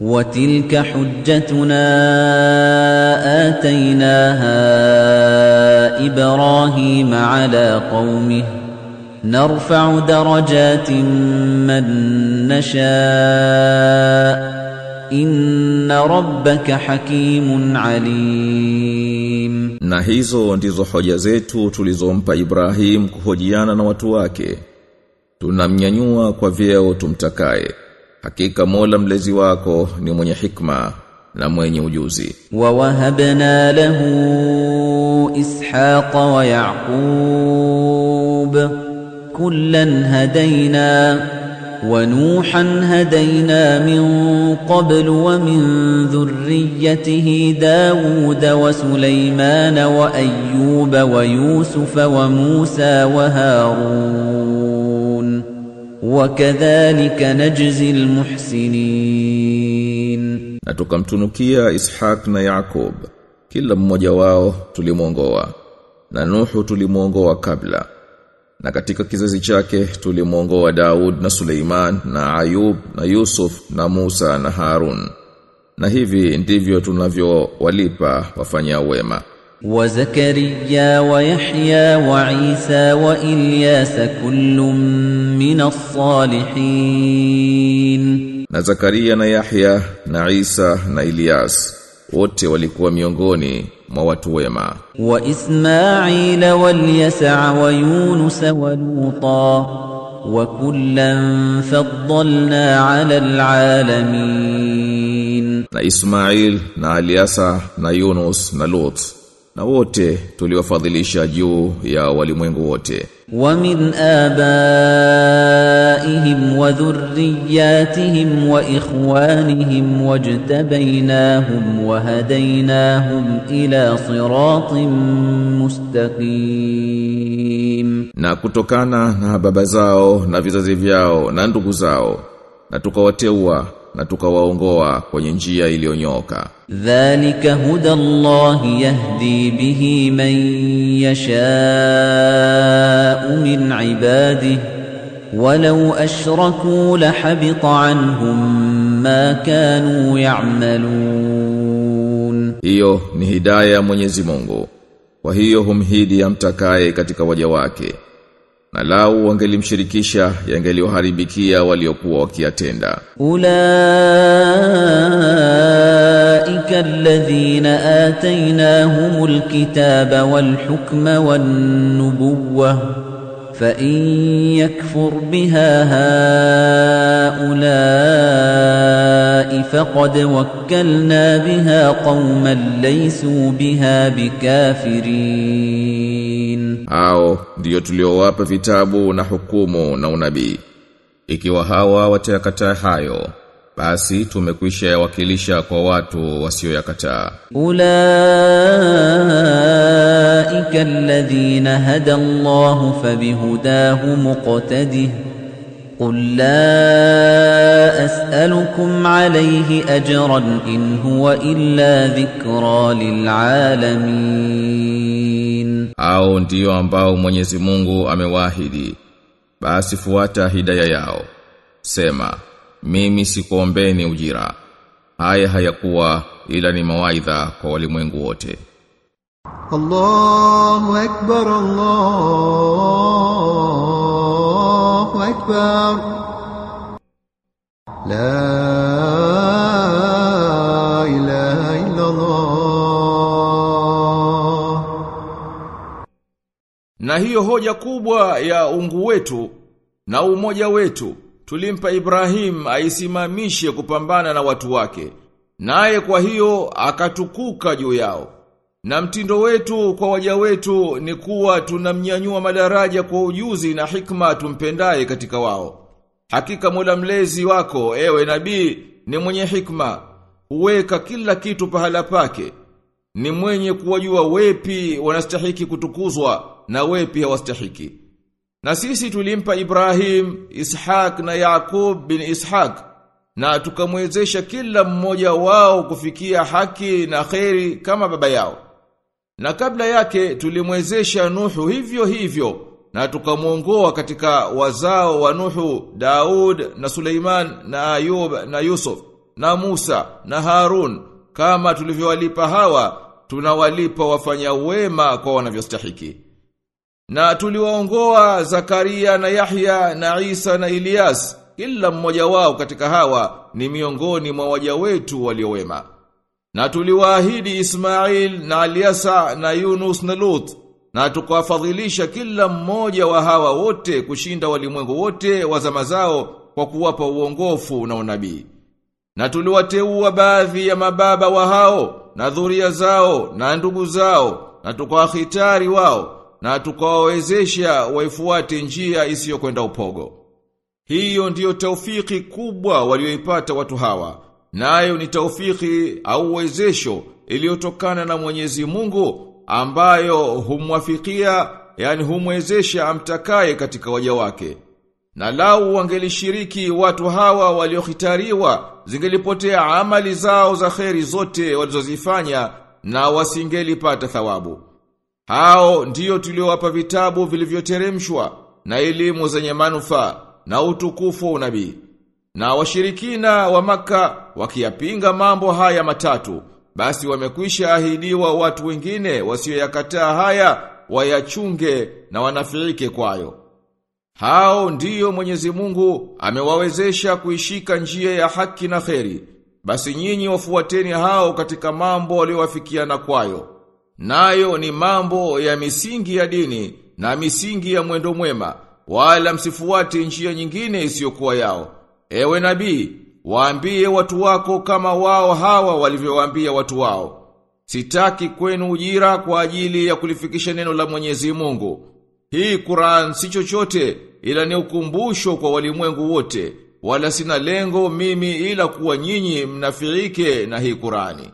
وتلك حجتنا آتيناها إبراهيم على قومه نرفع درجات من نشاء إن ربك حكيم عليم Na hizo ndizo hoja zetu tulizompa Ibrahim kuhojiana na watu wake. Tunamnyanyua kwa vyeo tumtakaye. Hakika Mola mlezi wako ni mwenye hikma na mwenye ujuzi. ووهبنا له إسحاق ويعقوب كلا هدينا ونوحا هدينا من قبل ومن ذريته داود وسليمان وأيوب ويوسف وموسى وهارون wakadhalika najzi almuhsinin. Na tukamtunukia Ishaq na Yakub kila mmoja wao tulimwongoa na Nuhu tulimwongoa kabla na katika kizazi chake tulimwongoa Daud na Suleiman na Ayub na Yusuf na Musa na Harun. Na hivi ndivyo tunavyowalipa wafanya wema. وزكريا ويحيى وعيسى وإلياس كل من الصالحين. Na Zakaria na Yahya na Isa na Ilyas wote walikuwa miongoni mwa watu wema. Wa Ismail wal Yasa wa Yunus wa Luta wa kullan faddalna ala alalamin na Ismail na Ilyasa na Yunus na Lut na wote tuliwafadhilisha juu ya walimwengu wote. Wa min abaihim wa dhurriyyatihim wa ikhwanihim wajtabainahum wa hadainahum ila siratin mustaqim. Na kutokana na baba zao na vizazi vyao na ndugu zao na tukawateua na tukawaongoa kwenye njia iliyonyoka. Dhalika huda Allah yahdi bihi man yasha min ibadihi walau ashraku lahabita anhum ma kanu ya'malun, hiyo ni hidaya ya Mwenyezi Mungu. Kwa hiyo humhidi amtakaye katika waja wake na lau wangelimshirikisha yangeliwaharibikia waliokuwa wakiyatenda أولئك الذين آتيناهم الكتاب والحكم والنبوة فإن يكفر بها هؤلاء فقد وكلنا بها قوما ليسوا بها بكافرين Hao ndiyo tuliowapa vitabu na hukumu na unabii. Ikiwa hawa watayakataa hayo, basi tumekwisha yawakilisha kwa watu wasioyakataa. أولئك الذين هدى الله فبهداه مقتده قل لا أسألكم عليه أجرا إن هو إلا ذكرى للعالمين au ndio ambao Mwenyezi Mungu amewaahidi. Basi fuata hidaya yao. Sema mimi sikuombeni ujira. Haya hayakuwa ila ni mawaidha kwa walimwengu wote. Allahu akbar Allahu akbar. La Na hiyo hoja kubwa ya ungu wetu na umoja wetu tulimpa Ibrahim aisimamishe kupambana na watu wake. Naye kwa hiyo akatukuka juu yao. Na mtindo wetu kwa waja wetu ni kuwa tunamnyanyua madaraja kwa ujuzi na hikma tumpendaye katika wao. Hakika Mola mlezi wako ewe nabii ni mwenye hikma, huweka kila kitu pahala pake. Ni mwenye kuwajua wepi wanastahiki kutukuzwa na wepi wastahiki. Na sisi tulimpa Ibrahim, Ishaq na Yakub bin Ishaq na tukamwezesha kila mmoja wao kufikia haki na kheri kama baba yao. Na kabla yake tulimwezesha Nuhu hivyo hivyo na tukamwongoa katika wazao wa Nuhu, Daud na Suleiman na Ayub na Yusuf. na Musa na Harun kama tulivyowalipa hawa tunawalipa wafanya wema kwa wanavyostahiki. Na tuliwaongoa Zakaria na Yahya na Isa na Ilyas kila mmoja wao katika hawa ni miongoni mwa waja wetu waliowema. Na tuliwaahidi Ismail na Aliasa na Yunus na Lut na tukawafadhilisha kila mmoja wa hawa wote kushinda walimwengu wote wa zama zao kwa kuwapa uongofu na unabii. Na tuliwateua baadhi ya mababa wa hao na dhuria zao na ndugu zao na tukawahitari wao na tukawawezesha waifuate njia isiyokwenda upogo. Hiyo ndiyo taufiki kubwa walioipata watu hawa. Nayo ni taufiki au uwezesho iliyotokana na Mwenyezi Mungu ambayo humwafikia yani humwezesha amtakaye katika waja wake. Na lau wangelishiriki watu hawa waliohitariwa zingelipotea amali zao za kheri zote walizozifanya na wasingelipata thawabu. Hao ndiyo tuliowapa vitabu vilivyoteremshwa na elimu zenye manufaa na utukufu wa unabii. Na washirikina wa maka wakiyapinga mambo haya matatu, basi wamekwisha ahidiwa watu wengine wasioyakataa haya wayachunge na wanafiike kwayo. Hao ndiyo Mwenyezi Mungu amewawezesha kuishika njia ya haki na kheri. Basi nyinyi wafuateni hao katika mambo waliowafikiana kwayo. Nayo ni mambo ya misingi ya dini na misingi ya mwendo mwema, wala msifuati njia nyingine isiyokuwa yao. Ewe nabii, waambie watu wako kama wao hawa walivyowaambia watu wao. Sitaki kwenu ujira kwa ajili ya kulifikisha neno la Mwenyezi Mungu. Hii Qur'an si chochote ila ni ukumbusho kwa walimwengu wote, wala sina lengo mimi ila kuwa nyinyi mnafirike na hii Qur'ani.